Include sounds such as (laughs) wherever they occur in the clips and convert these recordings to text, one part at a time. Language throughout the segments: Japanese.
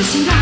ってる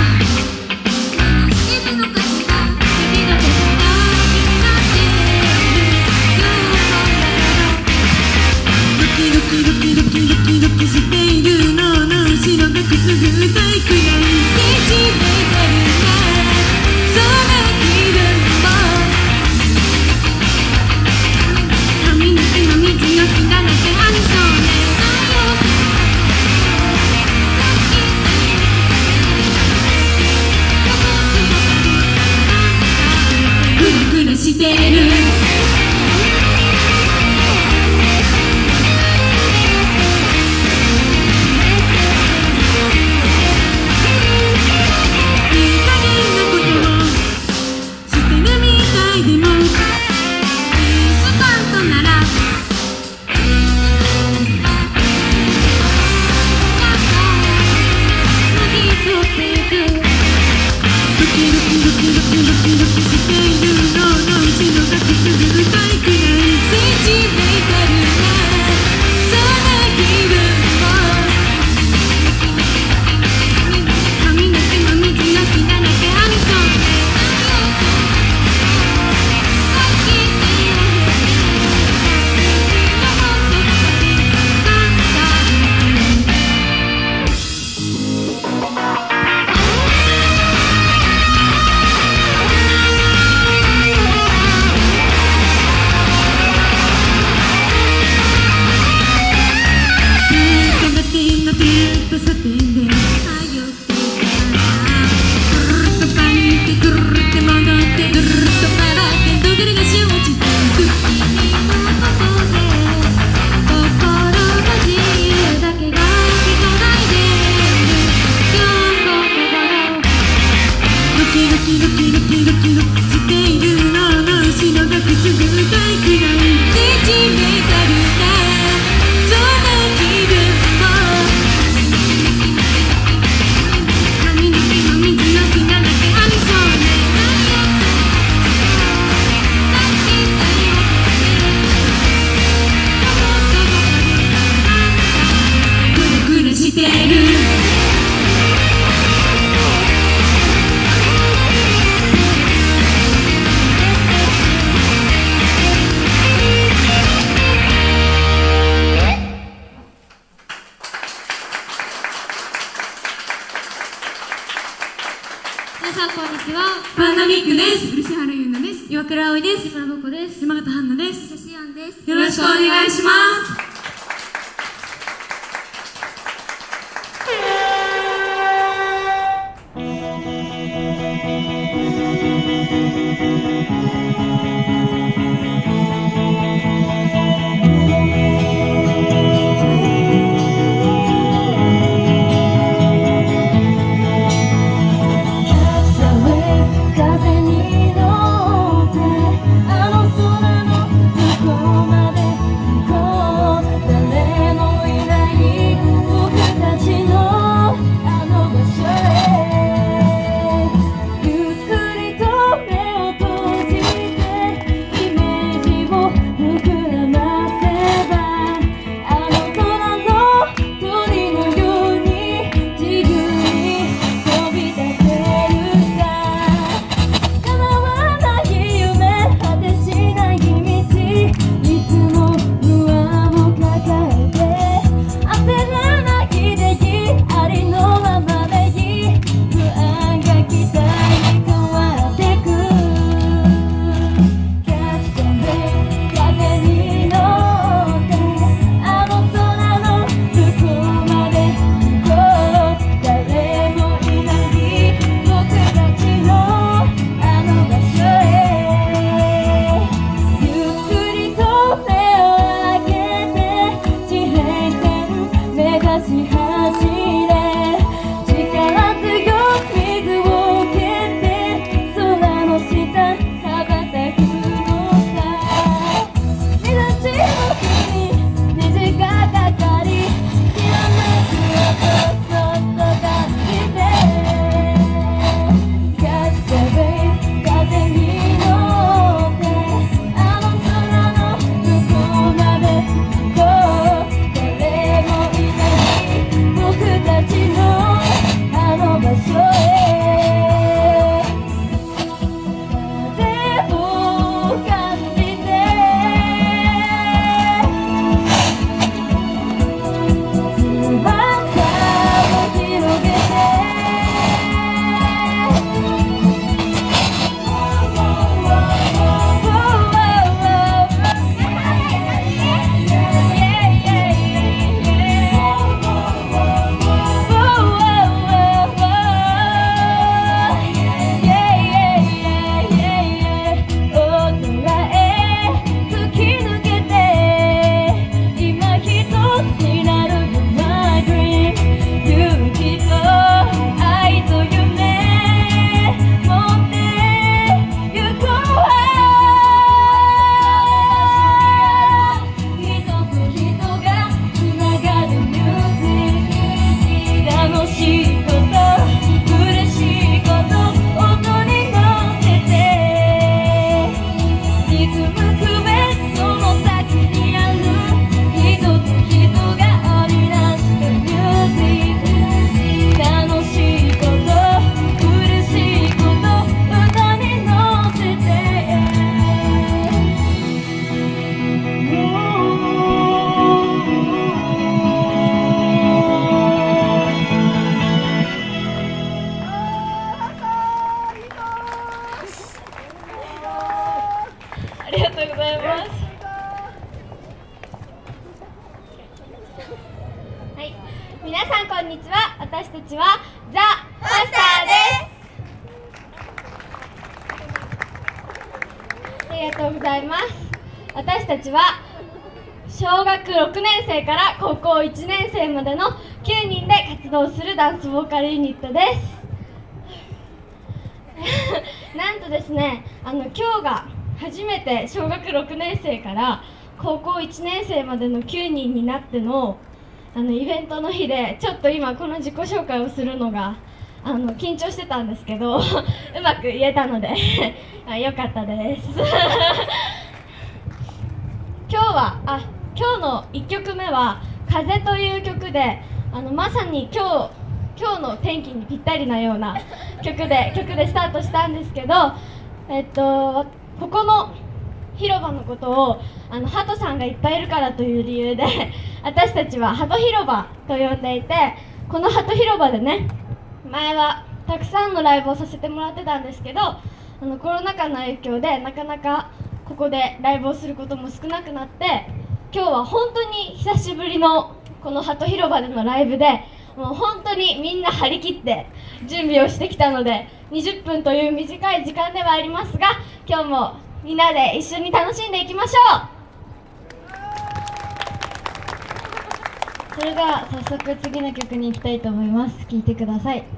ボーカルユニットです。(laughs) なんとですねあの今日が初めて小学6年生から高校1年生までの9人になってのあのイベントの日でちょっと今この自己紹介をするのがあの緊張してたんですけど (laughs) うまく言えたので (laughs) あよかったです。今日はあ今日の1曲目は「風」という曲であのまさに今日の天気にぴったりなような (laughs) 曲で曲でスタートしたんですけどえっとここの広場のことをあのハトさんがいっぱいいるからという理由で (laughs) 私たちはハト広場と呼んでいてこのハト広場でね前はたくさんのライブをさせてもらってたんですけどあのコロナ禍の影響でなかなかここでライブをすることも少なくなって今日は本当に久しぶりのこのハト広場でのライブでもう本当にみんな張り切って準備をしてきたので20分という短い時間ではありますが今日もみんなで一緒に楽しんでいきましょう。それでは早速次の曲に行きたいと思います。聴いてください「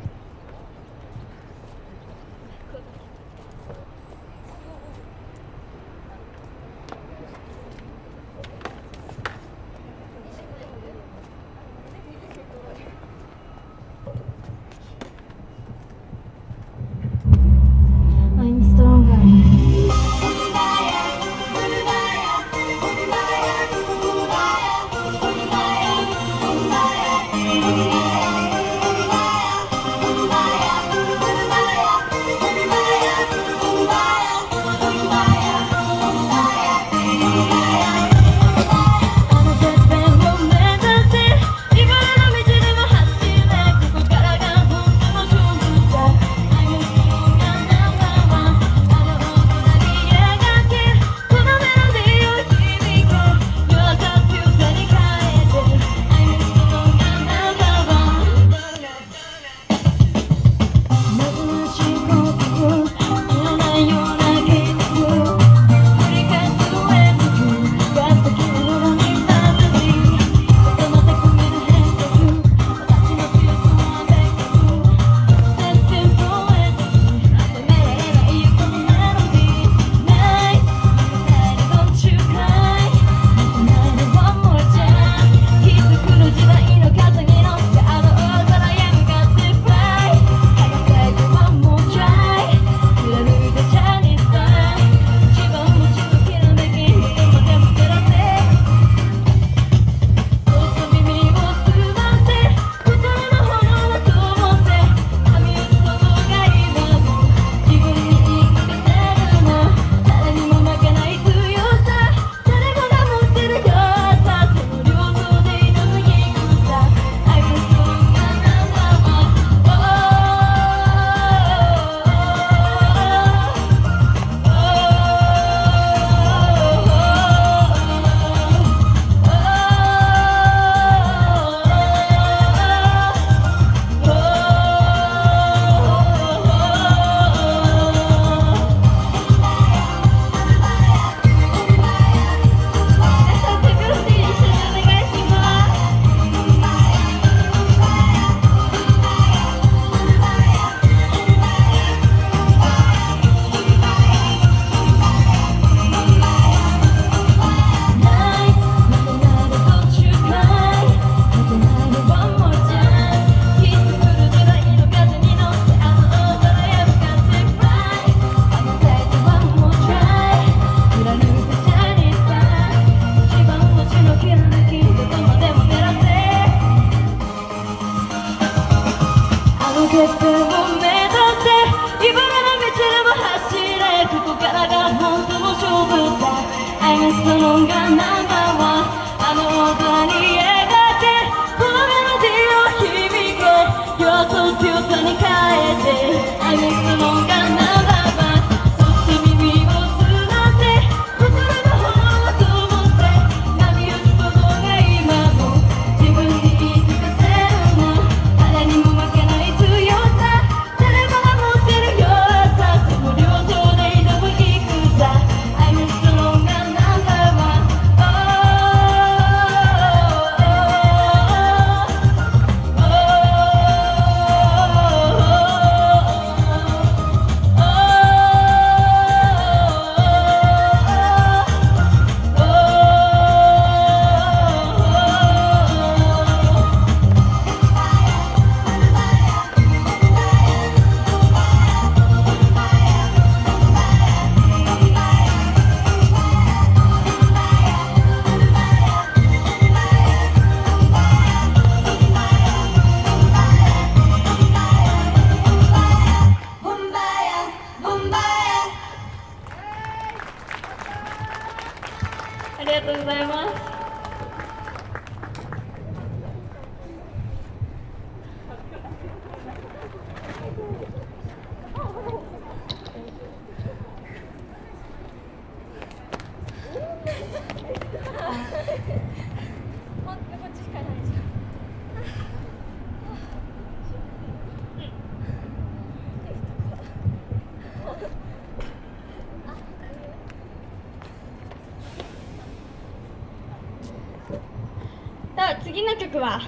曲は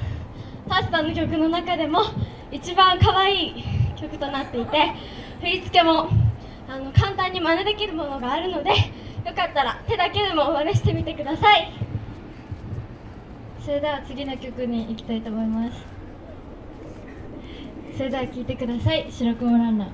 パスタの曲の中でも一番可愛い曲となっていて振り付けもあの簡単に真似できるものがあるのでよかったら手だけでも真似してみてください。それでは次の曲に行きたいと思います。それでは聴いてください「白雲ランナー」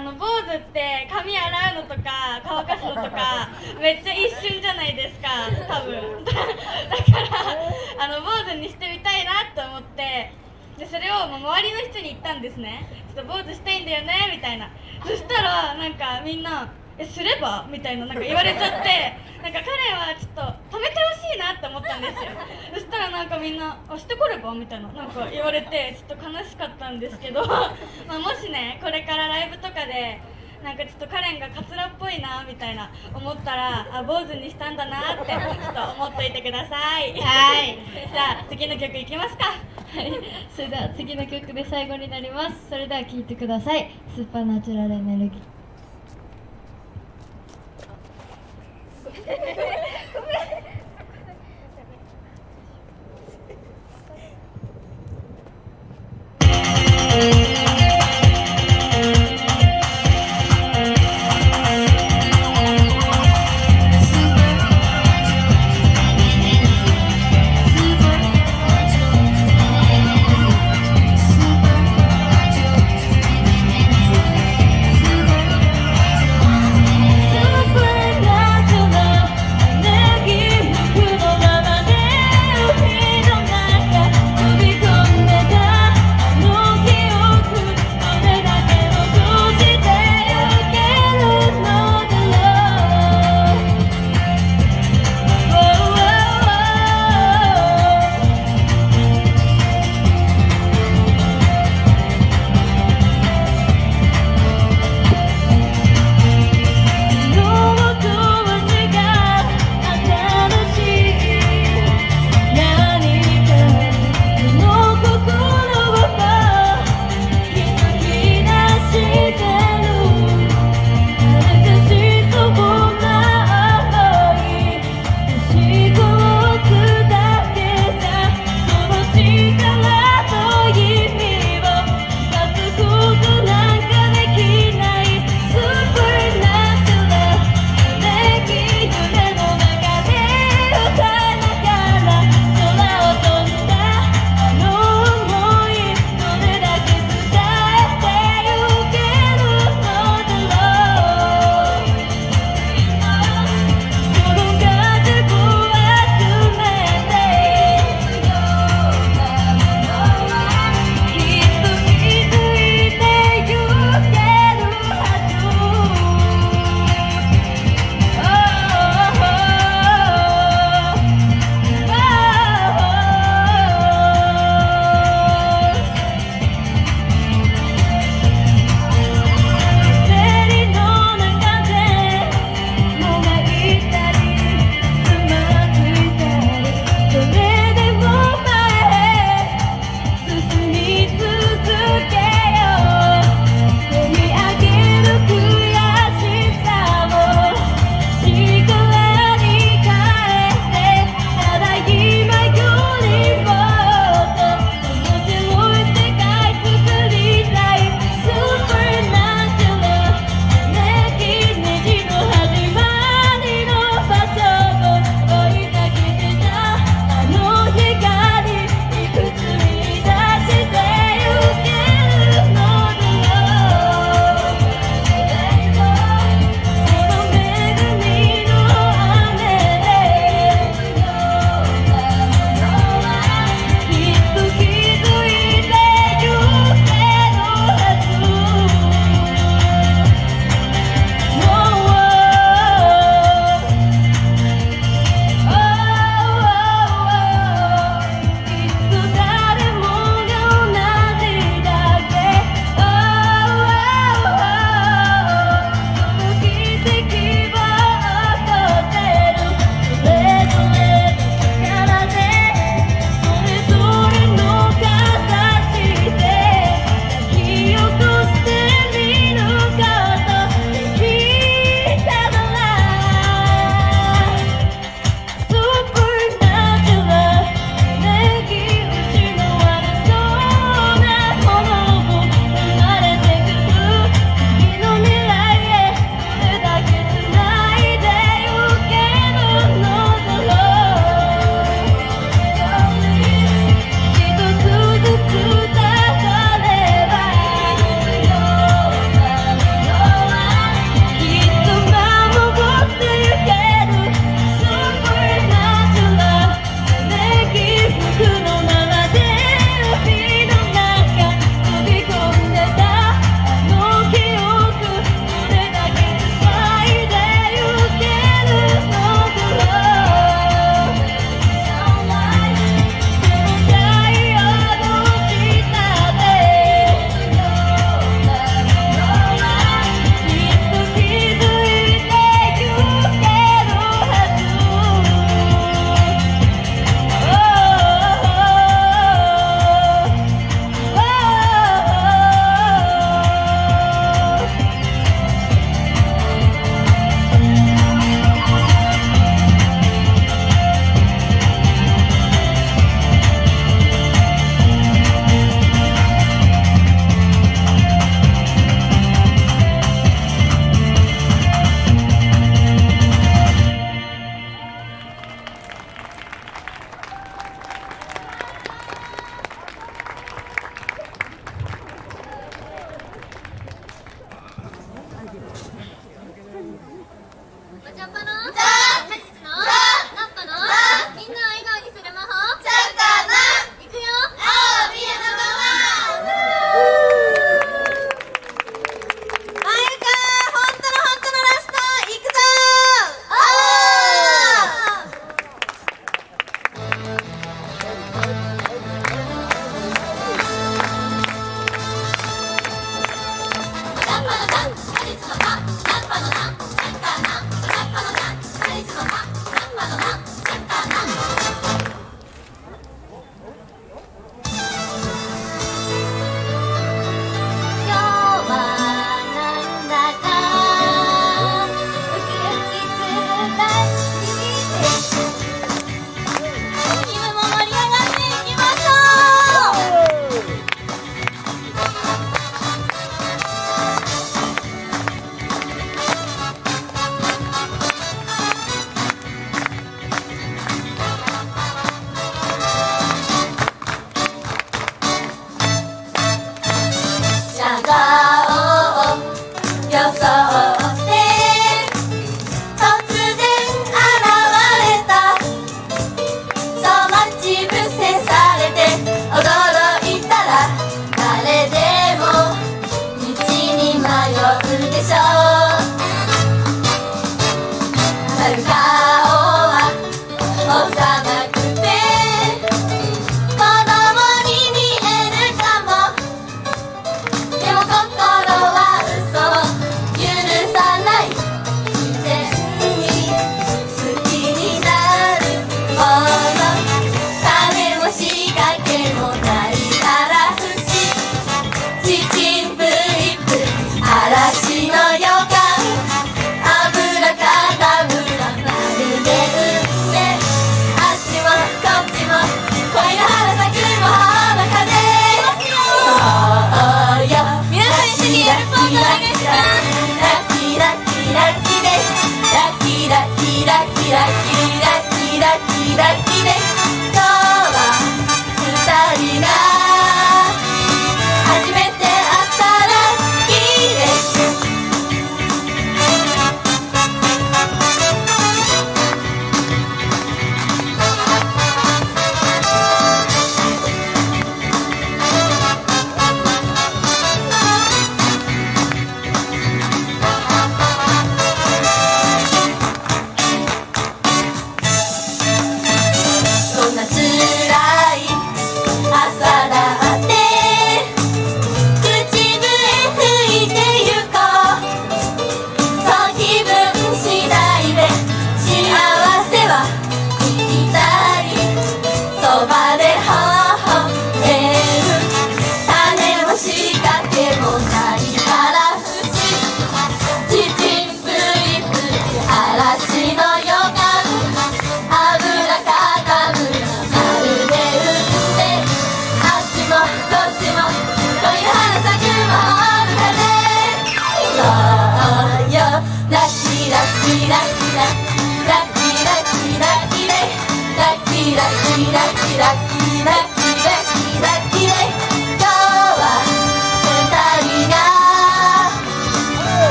あの坊主って髪洗うのとか (laughs) 乾かすのとかめっちゃ一瞬じゃないですか多分。(laughs) だからあの坊主にしてみたいなって思ってでそれをもう周りの人に言ったんですねちょっと坊主したいんだよねみたいな。そしたらなんかみんなえすれば？みたいななんか言われちゃって (laughs) なんか彼はちょっと止めてほしいなって思ったんですよ。(laughs) そしたらなんかみんな「あしてこれば?」みたいななんか言われてちょっと悲しかったんですけど (laughs) まあもしねこれからライブとかでなんかちょっとカレンがカツラっぽいなみたいな思ったらあ坊主にしたんだなってちょっと思っといてください。はい。じゃあ次の曲いきますか。はい。それでは次の曲で最後になります。それでは聴いてください。スーパーナチュラルエネルギー「スー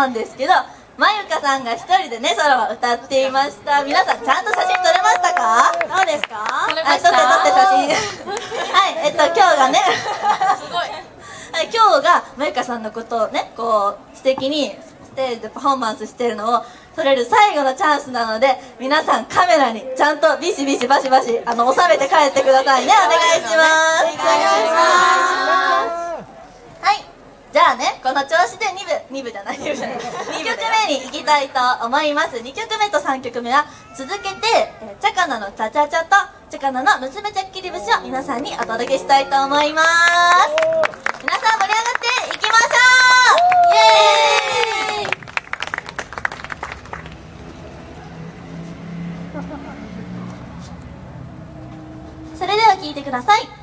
思うんですけどまゆかさんが一人でね、ソロを歌っていました。皆さん、ちゃんと写真撮れましたか？どうですか？撮れましたはい、撮って撮って写真。(laughs) はい、えっと、今日がね、すごい。(laughs) はい、今日がまゆかさんのことをね、こう、素敵にステージでパフォーマンスしてるのを撮れる最後のチャンスなので、皆さんカメラにちゃんとビシビシバシバシ、あの、収めて帰ってくださいね。お願いします。お願いします。はい、じゃあね、2曲目に行きたいと思います。2曲目と3曲目は続けて「チャカナのチャチャチャ」と「チャカナの娘ちゃっきり節」を皆さんにお届けしたいと思います。皆さん盛り上がっていきましょう。イエーイ。それでは聴いてください。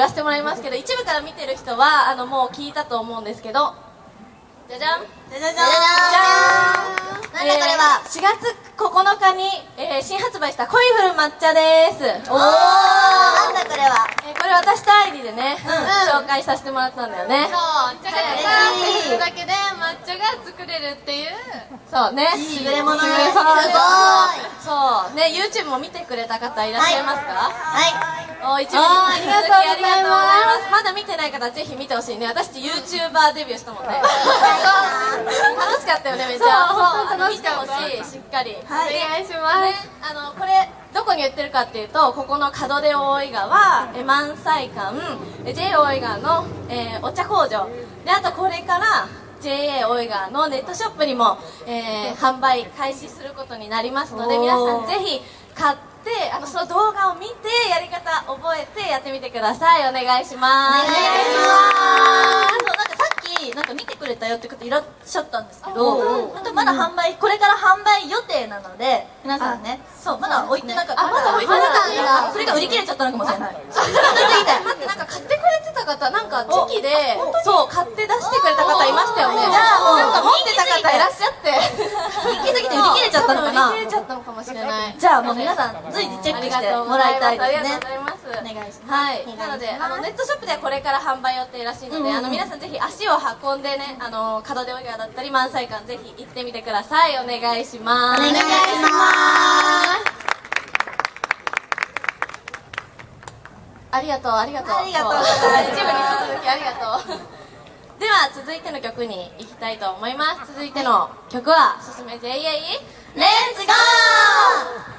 言わせてもらいますけど一部から見てる人はあのもう聞いたと思うんですけど。じゃじゃん。じゃじゃじゃん。じゃーん。なんだこれは、4月9日に、えー新発売した恋降る抹茶です。おおなんだこれは、えーこれ私とアイリでね、紹介させてもらったんだよね。そう。茶が嬉しい。さするだけで抹茶が作れるっていう。そうね。優れもの優れものそうね。YouTube も見てくれた方いらっしゃいますか？はい。お一部にありがとうございます。まだ見てない方はぜひ見てほしいね。私たち YouTuber デビューしたもんね。(laughs) 楽しかったよねめっちゃ。そう見楽してかった。ほしいしっかり。お願いします。ね、あのこれどこに売ってるかっていうとここの門出大井川え満載館え JA 大井川の、えーお茶工場。であとこれから JA 大井川のネットショップにも、えー販売開始することになりますので皆さんぜひ買ってあのその動画を見てやり方覚えてやってみてくださいお願いしますお願いします。なんか見てくれたよって方いらっしゃったんですけど、あとまだ販売これから販売予定なので皆さんね、そうまだ置いてなかった。あまだ置いてなかった。まだそれが売り切れちゃったのかもしれない。そう。だってなんか買ってくれてた方なんか時期でそう買って出してくれた方いましたよね。じゃあもうなんか持ってた方いらっしゃって。人気すぎて。売り切れちゃったのかな？売り切れちゃったのかもしれない。じゃあもう皆さん随時チェックしてもらいたいですねお願いします。はい。なのであのネットショップではこれから販売予定らしいので、うん、あの皆さんぜひ足を運んでねあの門出お岩だったり満載館ぜひ行ってみてください。お願いします。お願いします。ありがとうありがとう。ありがとう。一部に続きありがとう。では続いての曲に行きたいと思います。続いての曲は「すすめ JA レッツゴー!」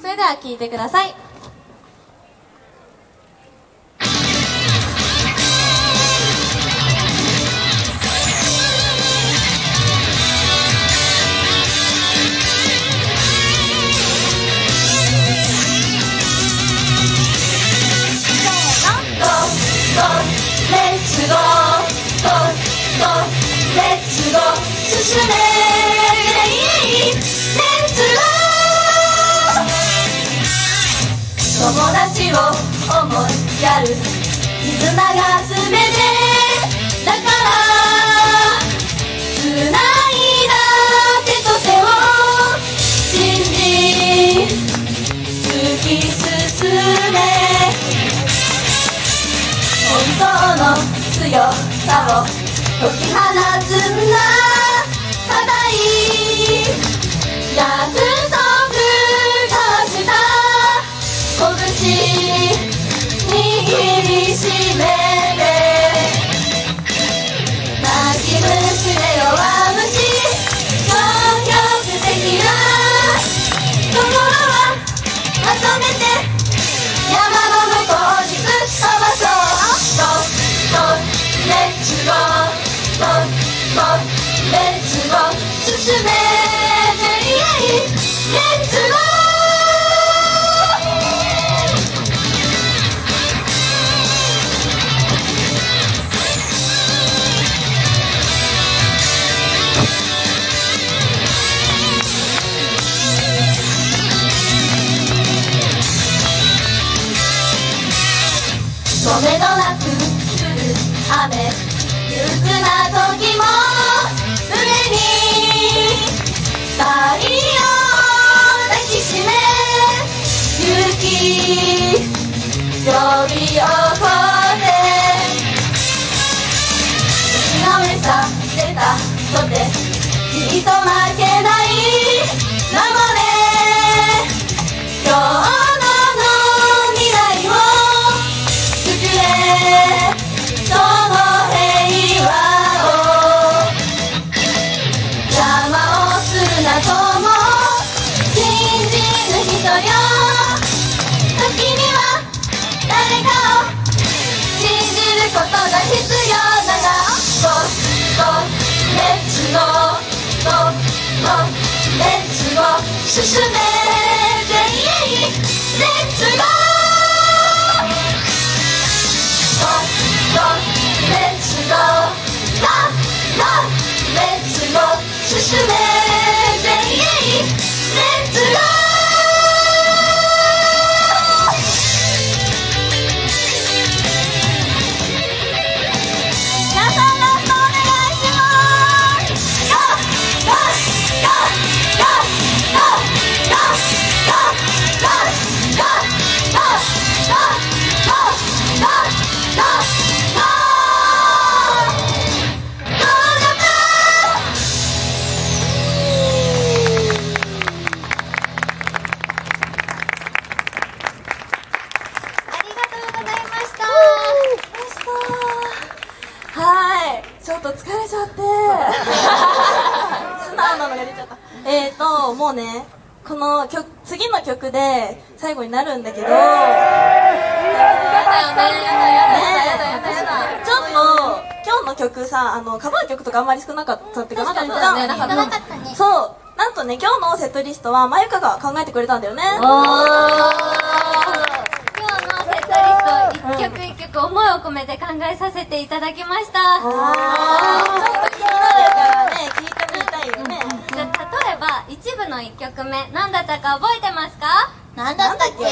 それでは聴いてください。進め友達を思いやる。絆が全てだから。繋いだ手と手を信じ突き進め本当の強さを解き放つんだ。ただい役り起こせ」「さんたとて進め JA Let's go もっと Let's go もっと Let's go 進めるんだけど。ねちょっと今日の曲さあのカバー曲とかあんまり少なかったっていうかなかった。じゃんなかったね。そう。なんとね今日のセットリストはまゆかが考えてくれたんだよね。今日のセットリスト一曲一曲思いを込めて考えさせていただきました。ちょっと気になるからね聞いてみたいよね。じゃあ例えば一部の1曲目何だったか覚えてますか？なんだったっけ？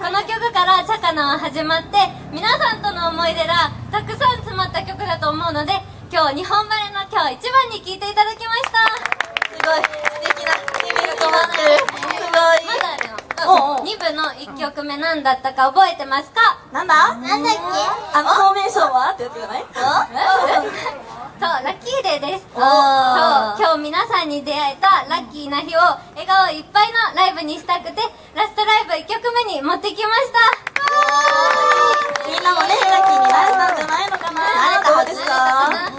この曲からチャカナは始まって皆さんとの思い出がたくさん詰まった曲だと思うので今日日本バレーの今日一番に聞いていただきました。すごい。素敵な夢が止まってる。すごい。まだあるよおうおう。2部の1曲目何だったか覚えてますか？なんだ？なんだっけ？あのフォーメーションは？ってやつじゃない？そうラッキーデーです。そう今日皆さんに出会えたラッキーな日を笑顔いっぱいのライブにしたくてラストライブ1曲目に持ってきました。みんなもねラッキーになれたんじゃないのかな。なれたどうですか？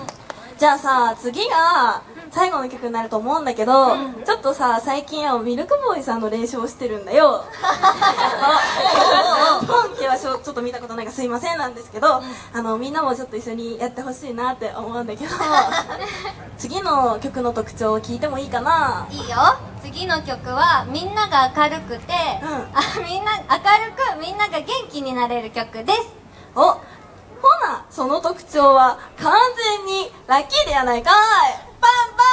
じゃあさ次が最後の曲になると思うんだけど、ちょっとさ最近はミルクボーイさんの練習をしてるんだよ。(laughs) 本家はちょっと見たことないからすいませんなんですけど、あのみんなもちょっと一緒にやってほしいなって思うんだけど (laughs) 次の曲の特徴を聞いてもいいかな？いいよ。次の曲はみんなが明るくて、うん。あみんな明るくみんなが元気になれる曲です。おほなその特徴は完全にラッキーでやないかい。パンパ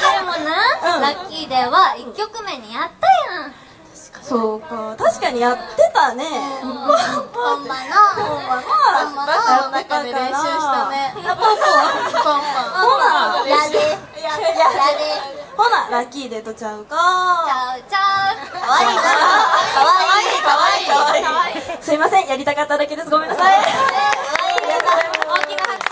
でもな、うん。ラッキーデーは1曲目にやったやん。ンそうか。確かにやってたね。ほん。まの。ほんまなバスの中で練習したね。パンパンほなやで。やで。ほなラッキーデーとちゃうか。ちゃうちゃう。かわい。いなかわい。いかわい。いかわい。いすいません。やりたかっただけです。ごめんなさい。大きな拍手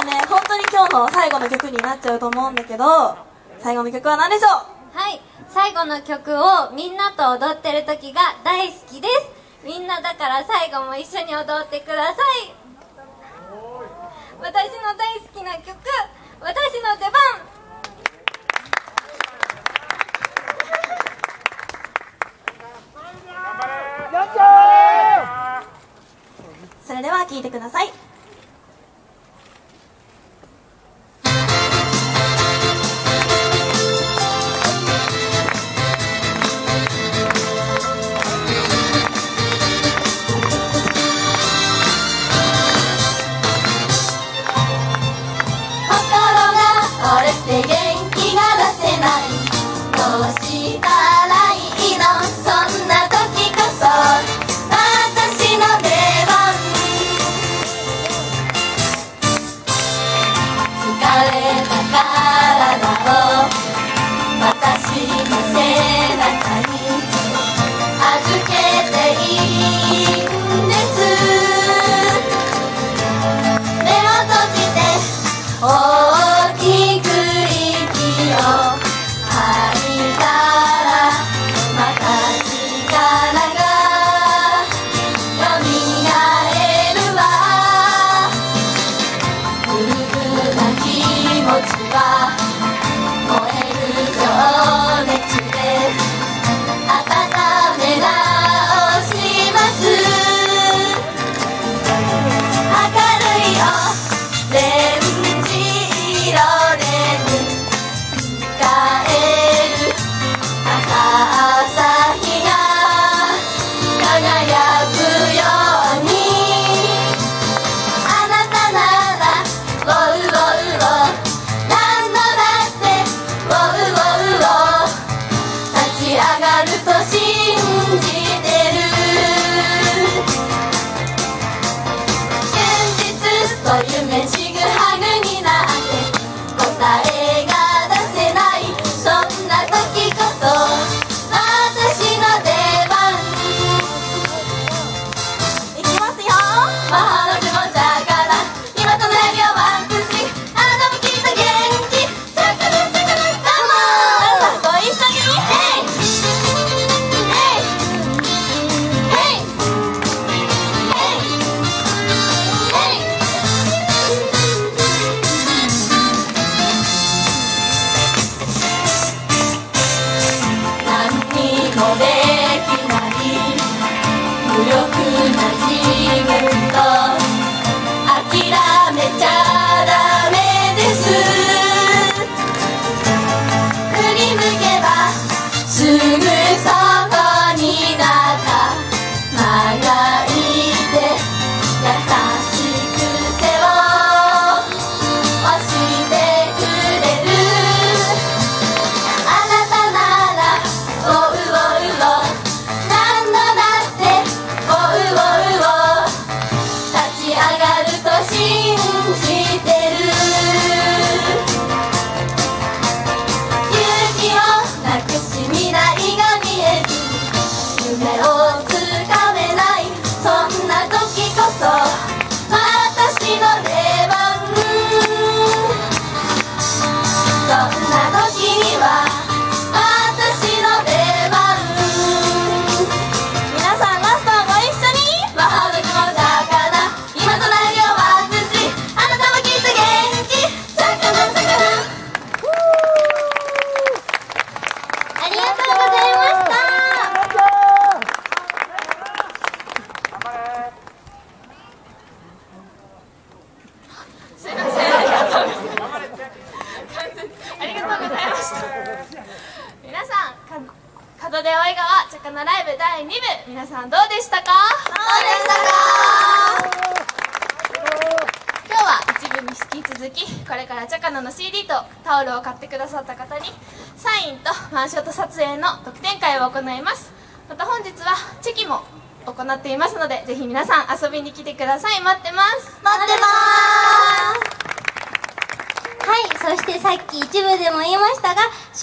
じゃあね本当に今日の最後の曲になっちゃうと思うんだけど最後の曲は何でしょう？はい最後の曲をみんなと踊ってる時が大好きです。みんなだから最後も一緒に踊ってください。私の大好きな曲私の出番。それでは聴いてください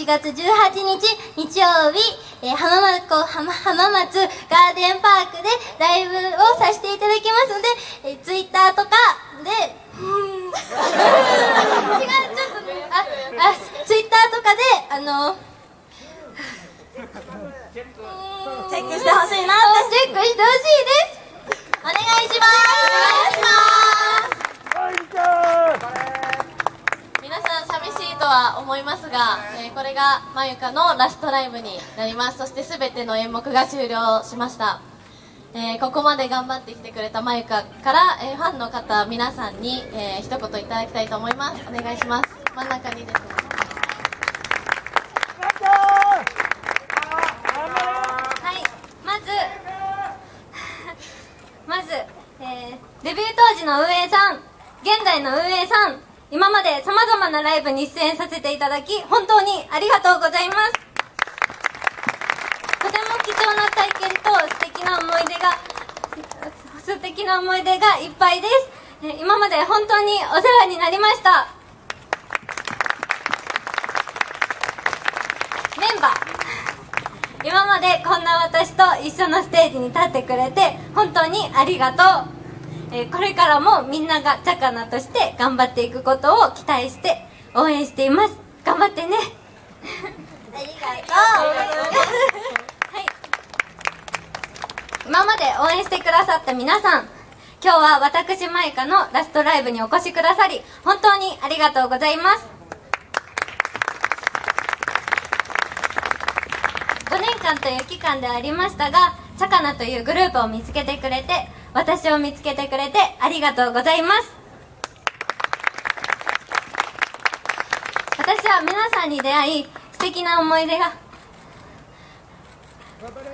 月18日日曜日、えー浜松湖浜浜松ガーデンパークでライブをさせていただきますので、えー、ツイッターとかで、うーん違う、ちょっとね、あ、あ、ツイッターとかで、あの、チェックしてほしいなって。チェックしてほしいです。お願いします。お願いします。皆さん寂しいとは思いますが、えーこれがまゆかのラストライブになります。そして全ての演目が終了しました、えーここまで頑張ってきてくれたまゆかから、えーファンの方皆さんに、えー一言いただきたいと思います。お願いします。真ん中にですね。はい、まず、(laughs) まず、えーデビュー当時の運営さん、現在の運営さん、今まで様々なライブに出演させていただき、本当にありがとうございます。とても貴重な体験と素敵な思い出が、素敵な思い出がいっぱいです。今まで本当にお世話になりました。メンバー。今までこんな私と一緒のステージに立ってくれて本当にありがとう、えーこれからもみんながチャカナとして頑張っていくことを期待して応援しています。頑張ってね。ありがとうはい。今まで応援してくださった皆さん今日は私マイカのラストライブにお越しくださり本当にありがとうございます。5年間という期間でありましたがチャカナというグループを見つけてくれて私を見つけてくれてありがとうございます。私は皆さんに出会い素敵な思い出が。頑張れ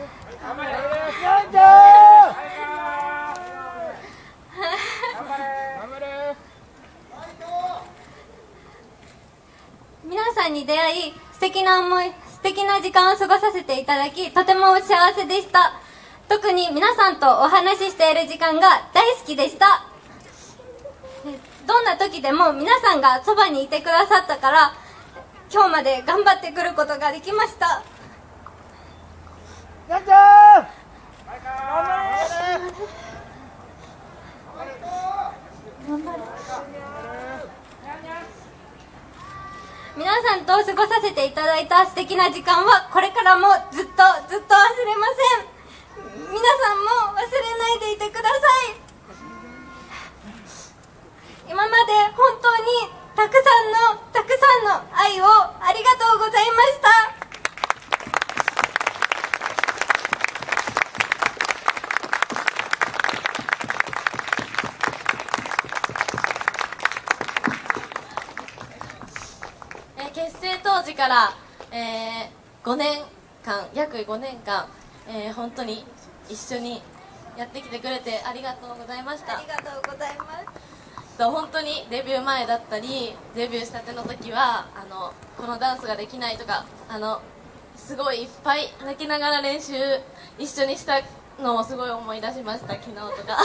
皆さんに出会い素敵な思い素敵な時間を過ごさせていただきとても幸せでした。特に皆さんとお話ししている時間が大好きでした。えどんな時でも皆さんがそばにいてくださったから今日まで頑張ってくることができました。皆さんと過ごさせていただいた素敵な時間はこれからもずっとずっと忘れません皆さんも忘れないでいてください。今まで本当にたくさんのたくさんの愛をありがとうございました。え結成当時から、え5年間約5年間、えー本当に一緒にやってきてくれてありがとうございました。ありがとうございます。と本当にデビュー前だったりデビューしたての時はあのこのダンスができないとかあのすごいいっぱい泣きながら練習一緒にしたのをすごい思い出しました昨日とか。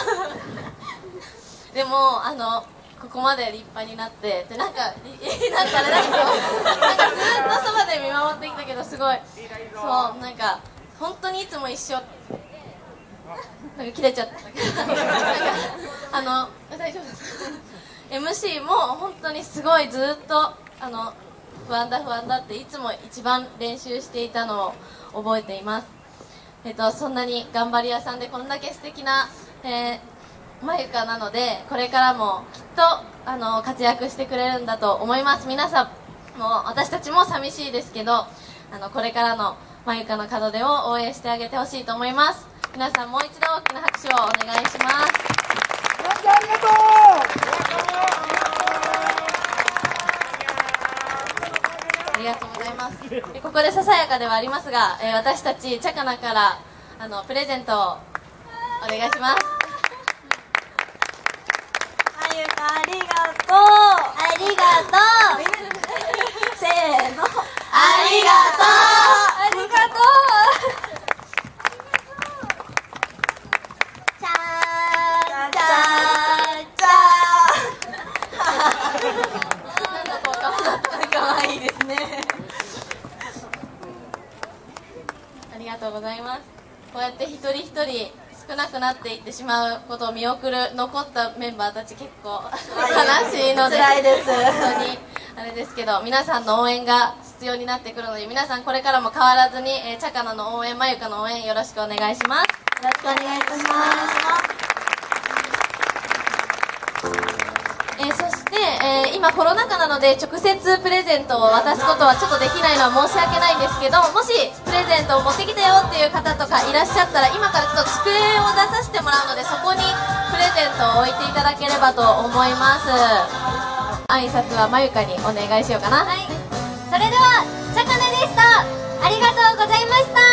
(laughs) でもあのここまで立派になってでなんかいなんかあれだけどなんかずっとそばで見守ってきたけどすごい。そうなんか本当にいつも一緒なんか切れちゃった。(laughs) あの大丈夫です。MC も本当にすごいずっとあの不安だ不安だっていつも一番練習していたのを覚えています、えっと、そんなに頑張り屋さんでこんだけ素敵な、えー、まゆかなのでこれからもきっとあの活躍してくれるんだと思います。皆さんも私たちも寂しいですけどあのこれからのまゆかの門出を応援してあげてほしいと思います。皆さんもう一度大きな拍手をお願いします。ありがとう。ありがとうございますここでささやかではありますが、えー、私たちチャカナからあのプレゼントをお願いします。はいゆかありがとう。くなっていってしまうことを見送る残ったメンバーたち結構悲しいので辛いです。本当にあれですけど皆さんの応援が必要になってくるので皆さんこれからも変わらずに、えー、チャカナの応援まゆかの応援よろしくお願いします。よろしくお願いいたします。えー、そして、えー、今コロナ禍なので直接プレゼントを渡すことはちょっとできないのは申し訳ないんですけどもしレゼントを持ってきたよっていう方とかいらっしゃったら今からちょっと机を出させてもらうのでそこにプレゼントを置いていただければと思います。挨拶はまゆかにお願いしようかな、はい、それではちゃかねでした。ありがとうございました。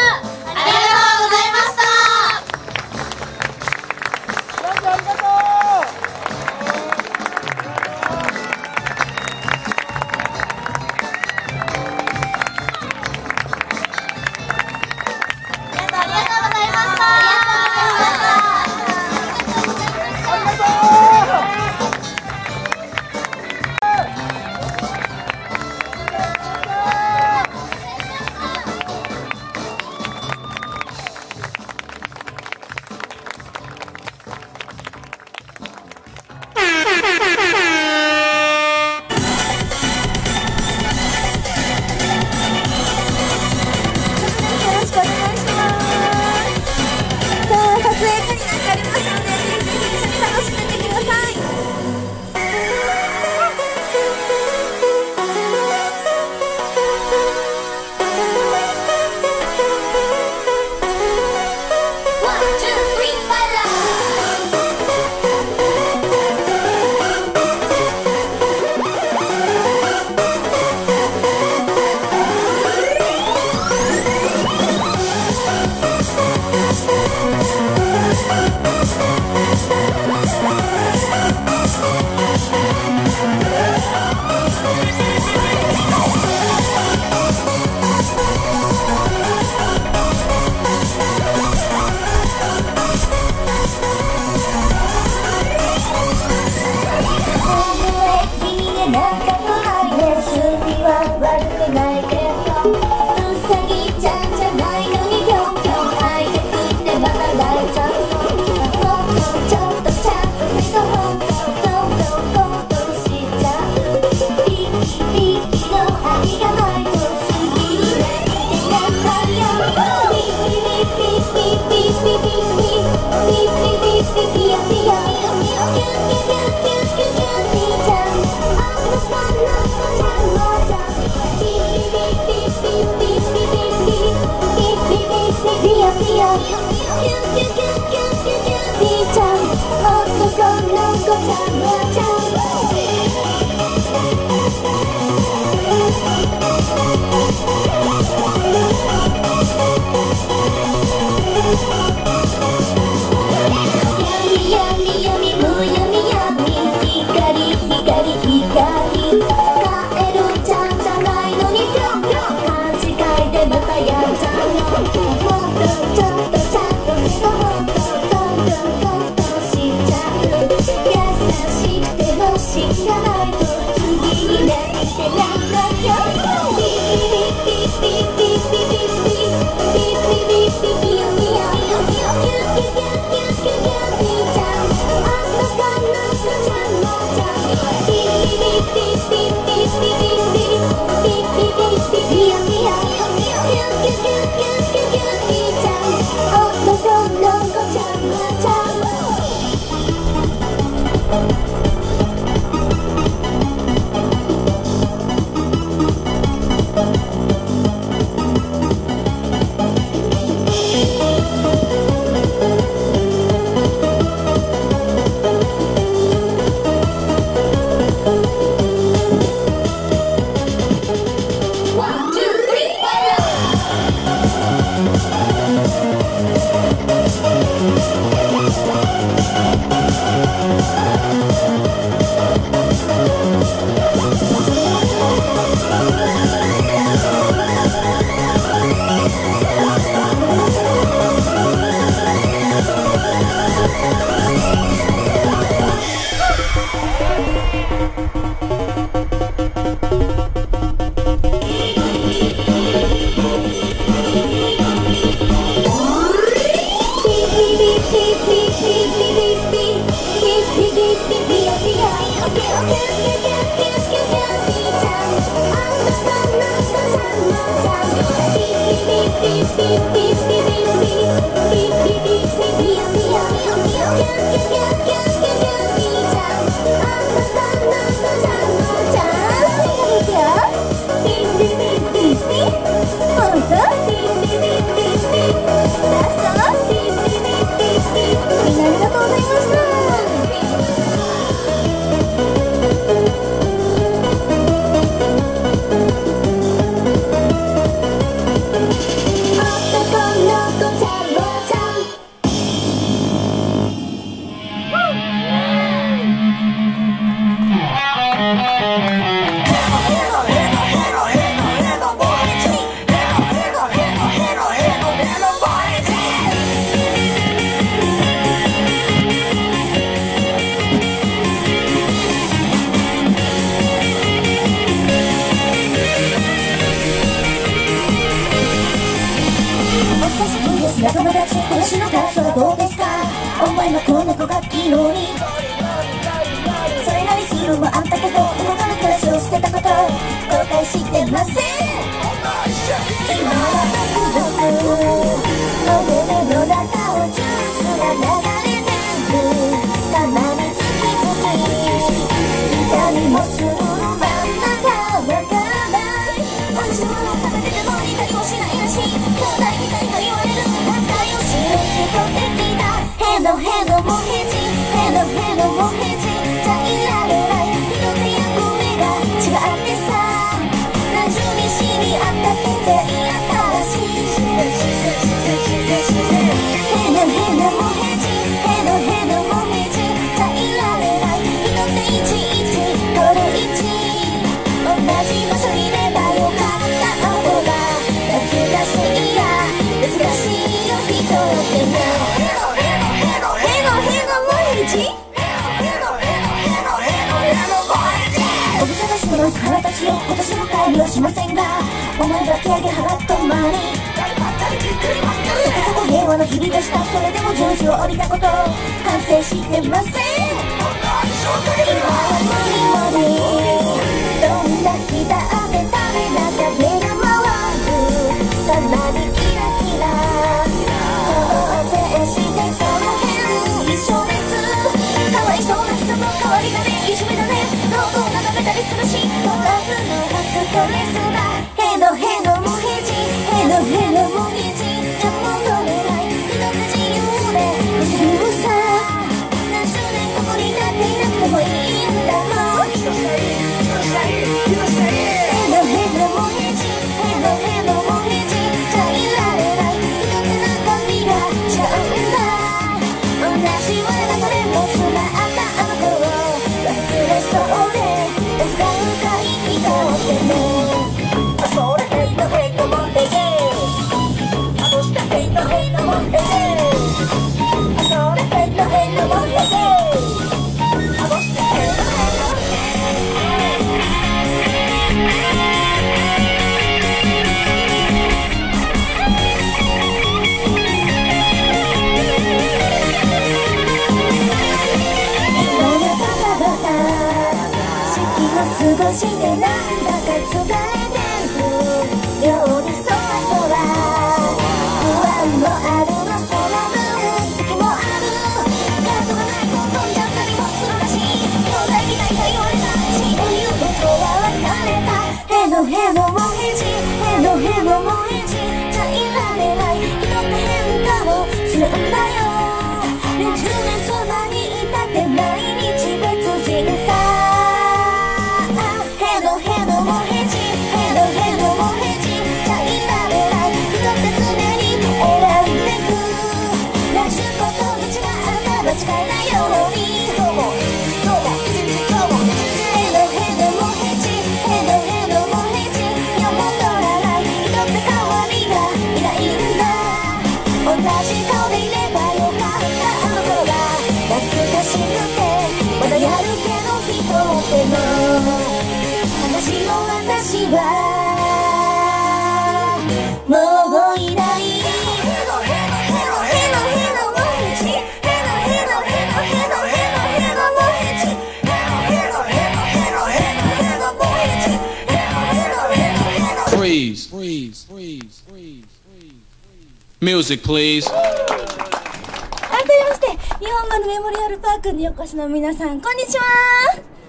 Music, please. 改めまして日本語のメモリアルパークにお越しの皆さんこんにちは。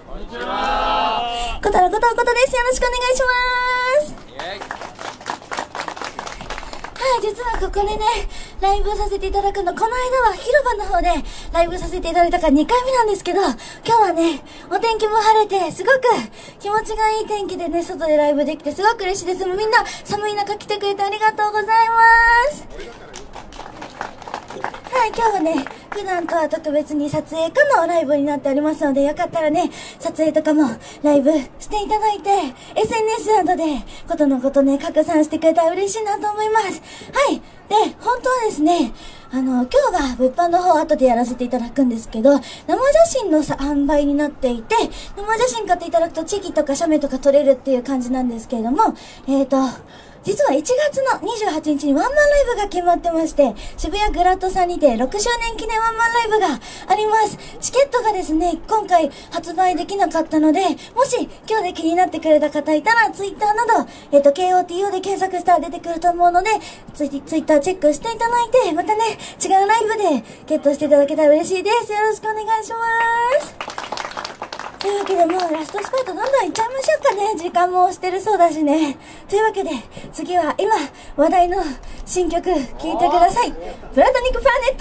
こんにちは小太郎ことことです。よろしくお願いします。はい実はここでねライブをさせていただくのこの間は広場の方でライブさせていただいたから2回目なんですけど今日はねお天気も晴れてすごく気持ちがいい天気でね外でライブできてすごく嬉しいです。もうみんな寒い中来てくれてありがとうございます。はい、今日はね、普段とは特別に撮影かのライブになっておりますので、よかったらね、撮影とかもライブしていただいて、SNS などで、ことのことね、拡散してくれたら嬉しいなと思います。はい。で、本当はですね、あの、今日は物販の方後でやらせていただくんですけど、生写真のさ販売になっていて、生写真買っていただくとチェキとか写メとか撮れるっていう感じなんですけれども、えっ、ー、と、実は1月の28日にワンマンライブが決まってまして、渋谷グラッドさんにて6周年記念ワンマンライブがあります。チケットがですね、今回発売できなかったので、もし今日で気になってくれた方いたら、ツイッターなど、えっ、と、KOTO で検索したら出てくると思うので、ツイツイッターチェックしていただいて、またね、違うライブでゲットしていただけたら嬉しいです。よろしくお願いします。というわけでもうラストスパートどんどんいっちゃいましょうかね。時間も押してるそうだしね。というわけで、次は今話題の新曲聴いてください。プラトニックプラネッ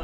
ト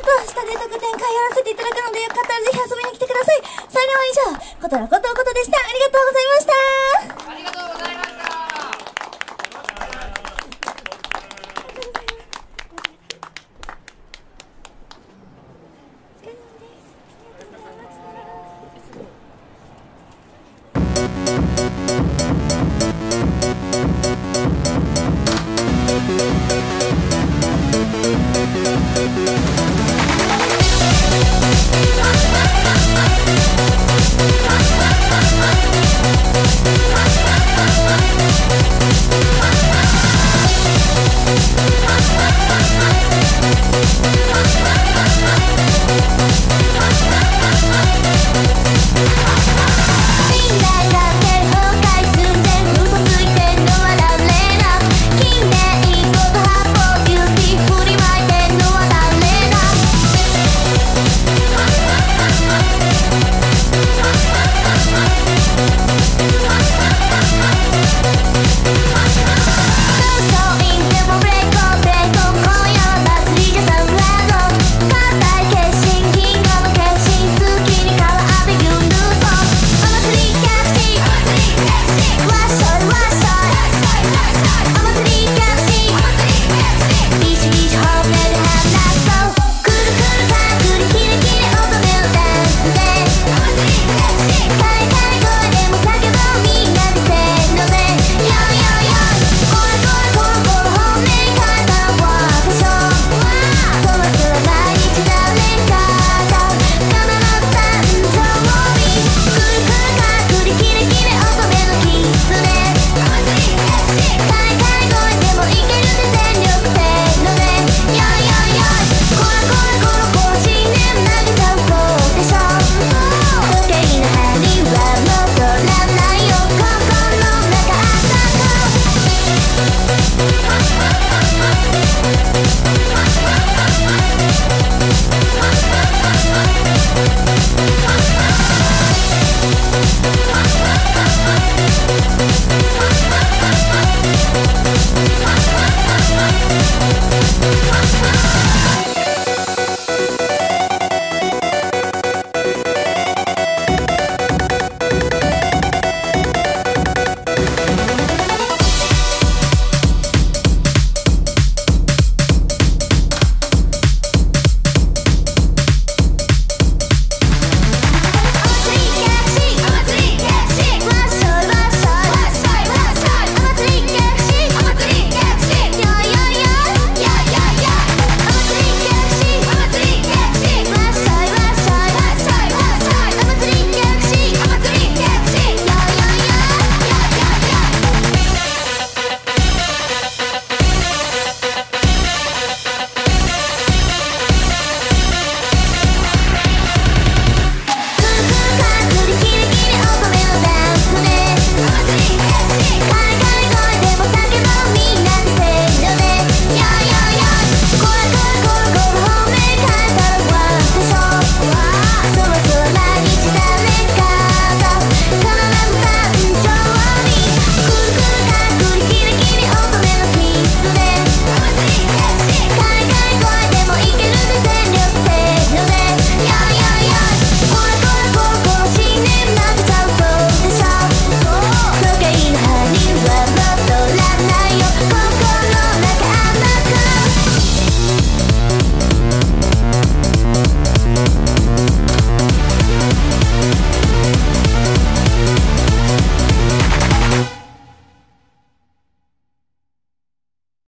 と下で特典会やらせていただくのでよかったらぜひ遊びに来てください。それでは以上、ことらことことでした。ありがとうございました。ありがとう